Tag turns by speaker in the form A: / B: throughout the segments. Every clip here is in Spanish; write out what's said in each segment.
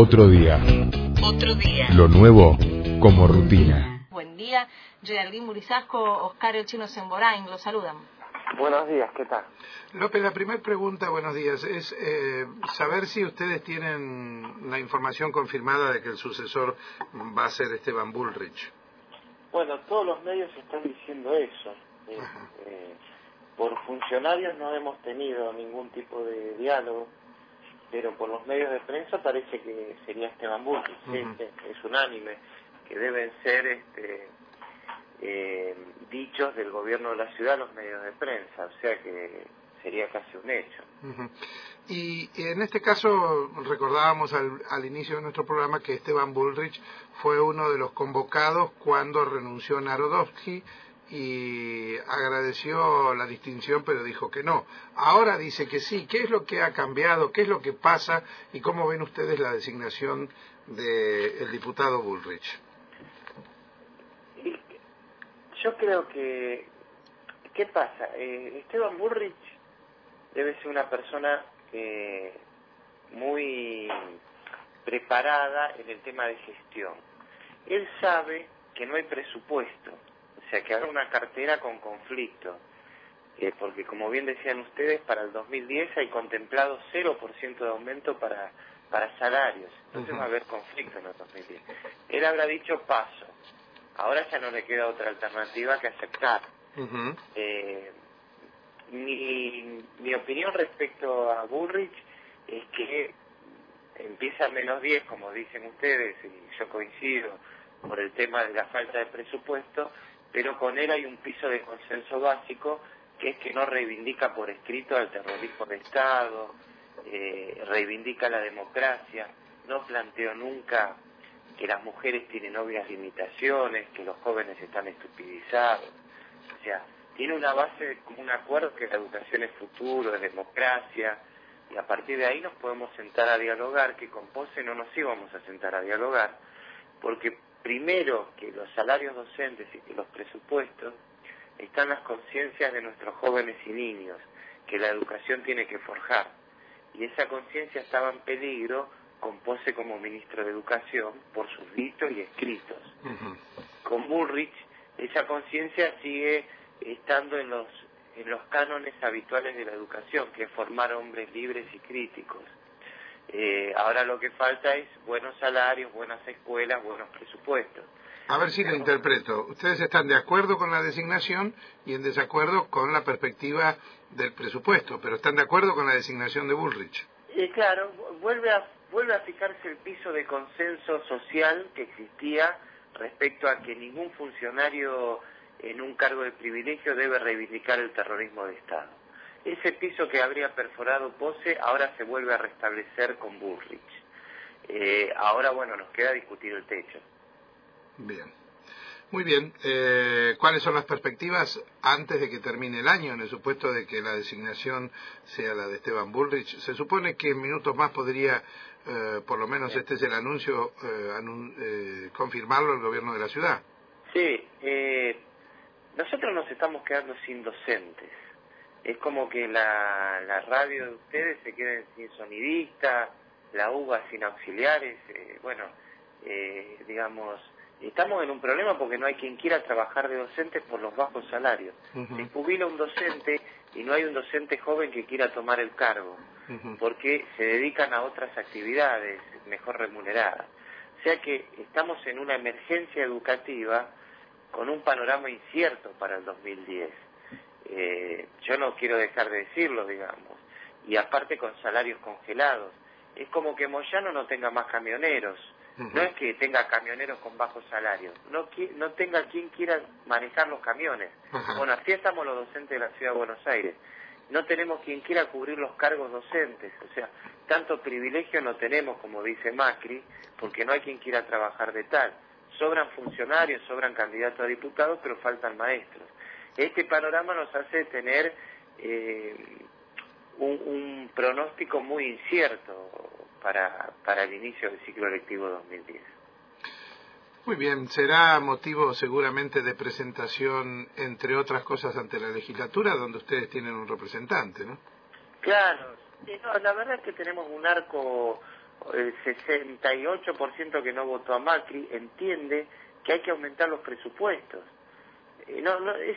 A: Otro día.
B: Otro día.
A: Lo nuevo como rutina.
B: Buen día. Geraldine Murizasco, Oscar El Chino Semborain, los saludan.
C: Buenos días, ¿qué tal?
D: López, la primera pregunta, buenos días, es eh, saber si ustedes tienen la información confirmada de que el sucesor va a ser Esteban Bullrich.
C: Bueno, todos los medios están diciendo eso. Eh, eh, por funcionarios no hemos tenido ningún tipo de diálogo, pero por los medios de prensa parece que sería Esteban Bullrich, este, es unánime, que deben ser este, eh, dichos del gobierno de la ciudad los medios de prensa, o sea que sería casi un hecho.
D: Y en este caso recordábamos al, al, inicio de nuestro programa que Esteban Bullrich fue uno de los convocados cuando renunció Narodowski y agradeció la distinción pero dijo que no. Ahora dice que sí. ¿Qué es lo que ha cambiado? ¿Qué es lo que pasa? ¿Y cómo ven ustedes la designación del diputado Bullrich?
C: Yo creo que... ¿Qué pasa? Eh, Esteban Bullrich debe ser una persona eh, muy preparada en el tema de gestión. Él sabe que no hay presupuesto, o sea, que habrá una cartera con conflicto, eh, porque como bien decían ustedes, para el 2010 hay contemplado 0% de aumento para, para salarios, entonces va a haber conflicto en el 2010. Él habrá dicho paso, ahora ya no le queda otra alternativa que aceptar. eh, mi, mi opinión respecto a Bullrich es que empieza a menos 10, como dicen ustedes, y yo coincido, por el tema de la falta de presupuesto, pero con él hay un piso de consenso básico que es que no reivindica por escrito al terrorismo de Estado, eh, reivindica la democracia, no planteó nunca que las mujeres tienen obvias limitaciones, que los jóvenes están estupidizados, o sea, tiene una base un acuerdo que la educación es futuro, es democracia, y a partir de ahí nos podemos sentar a dialogar, que con POSE no nos íbamos a sentar a dialogar, porque primero que los salarios docentes y que los presupuestos están las conciencias de nuestros jóvenes y niños, que la educación tiene que forjar. Y esa conciencia estaba en peligro con Pose como ministro de Educación por sus dichos y escritos. Con Bullrich esa conciencia sigue estando en los en los cánones habituales de la educación, que es formar hombres libres y críticos. Eh, ahora lo que falta es buenos salarios, buenas escuelas, buenos presupuestos.
D: A ver si lo interpreto. Ustedes están de acuerdo con la designación y en desacuerdo con la perspectiva del presupuesto, pero están de acuerdo con la designación de Bullrich.
C: Eh, claro, vuelve a, vuelve a fijarse el piso de consenso social que existía respecto a que ningún funcionario en un cargo de privilegio debe reivindicar el terrorismo de Estado. Ese piso que habría perforado Pose ahora se vuelve a restablecer con Bullrich. Eh, ahora, bueno, nos queda discutir el techo.
D: Bien. Muy bien. Eh, ¿Cuáles son las perspectivas antes de que termine el año, en el supuesto de que la designación sea la de Esteban Bullrich? Se supone que en minutos más podría, eh, por lo menos este es el anuncio, eh, anun eh, confirmarlo el gobierno de la ciudad.
C: Sí, eh, nosotros nos estamos quedando sin docentes. Es como que la, la radio de ustedes se queden sin sonidista, la UBA sin auxiliares, eh, bueno, eh, digamos, estamos en un problema porque no hay quien quiera trabajar de docente por los bajos salarios. Uh -huh. Se jubila un docente y no hay un docente joven que quiera tomar el cargo, uh -huh. porque se dedican a otras actividades mejor remuneradas. O sea que estamos en una emergencia educativa con un panorama incierto para el 2010. Eh, yo no quiero dejar de decirlo, digamos, y aparte con salarios congelados. Es como que Moyano no tenga más camioneros, uh -huh. no es que tenga camioneros con bajos salarios, no, no tenga quien quiera manejar los camiones. Uh -huh. Bueno, así estamos los docentes de la Ciudad de Buenos Aires. No tenemos quien quiera cubrir los cargos docentes, o sea, tanto privilegio no tenemos como dice Macri, porque no hay quien quiera trabajar de tal sobran funcionarios, sobran candidatos a diputados, pero faltan maestros. Este panorama nos hace tener eh, un, un, pronóstico muy incierto para, para el inicio del ciclo electivo 2010.
D: Muy bien, será motivo seguramente de presentación, entre otras cosas, ante la legislatura, donde ustedes tienen un representante, ¿no?
C: Claro, no, la verdad es que tenemos un arco el 68% que no votó a Macri entiende que hay que aumentar los presupuestos. Eh, no, no, es,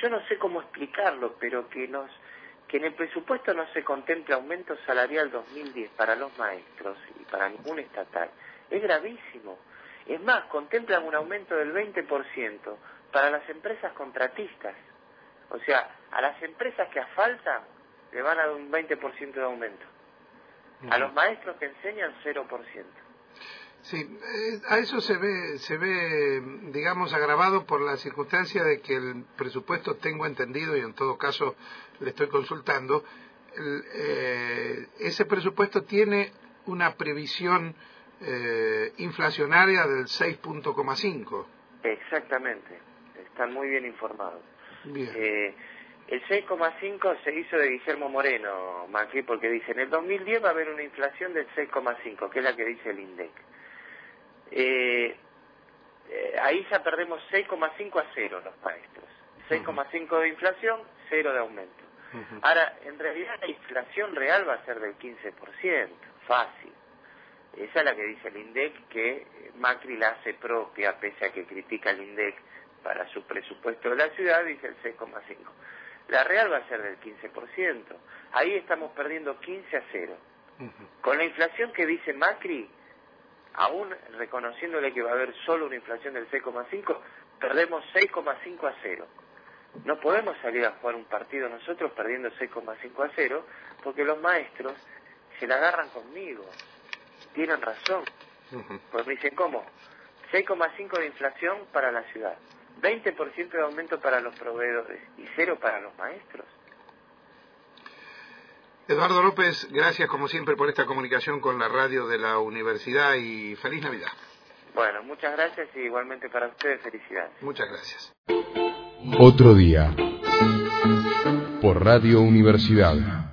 C: yo no sé cómo explicarlo, pero que nos que en el presupuesto no se contempla aumento salarial 2010 para los maestros y para ningún estatal. Es gravísimo. Es más, contemplan un aumento del 20% para las empresas contratistas. O sea, a las empresas que asfaltan le van a dar un 20% de aumento. A los maestros que enseñan 0%.
D: Sí, a eso se ve, se ve, digamos, agravado por la circunstancia de que el presupuesto, tengo entendido, y en todo caso le estoy consultando, eh, ese presupuesto tiene una previsión eh, inflacionaria del 6.5.
C: Exactamente, están muy bien informados.
D: Bien.
C: Eh, el 6,5 se hizo de Guillermo Moreno, Macri, porque dice, en el 2010 va a haber una inflación del 6,5, que es la que dice el INDEC. Eh, eh, ahí ya perdemos 6,5 a 0 los maestros. 6,5 de inflación, 0 de aumento. Ahora, en realidad la inflación real va a ser del 15%, fácil. Esa es la que dice el INDEC, que Macri la hace propia, pese a que critica el INDEC para su presupuesto de la ciudad, dice el 6,5. La real va a ser del 15%. Ahí estamos perdiendo 15 a 0. Con la inflación que dice Macri, aún reconociéndole que va a haber solo una inflación del 6,5, perdemos 6,5 a 0. No podemos salir a jugar un partido nosotros perdiendo 6,5 a 0, porque los maestros se la agarran conmigo. Tienen razón. Pues me dicen, ¿cómo? 6,5 de inflación para la ciudad, 20% de aumento para los proveedores y cero para los maestros.
D: Eduardo López, gracias como siempre por esta comunicación con la radio de la universidad y feliz Navidad.
C: Bueno, muchas gracias y igualmente para ustedes felicidades.
D: Muchas gracias.
A: Otro día. Por Radio Universidad.